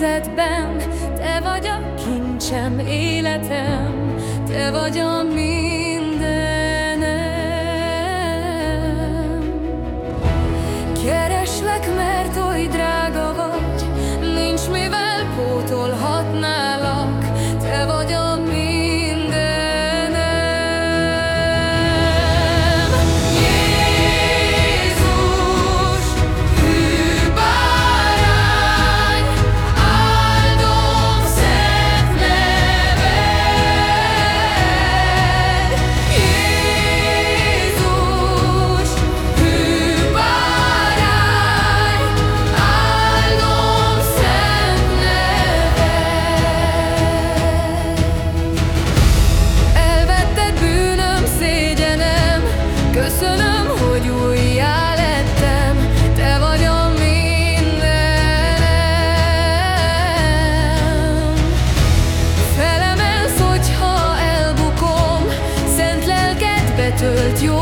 helyzetben. Te vagy a kincsem, életem. Te vagy a mindenem. Kereslek meg hogy újjá lettem. Te vagy a mindenem. Felemelsz, hogyha elbukom Szent lelket betölt jó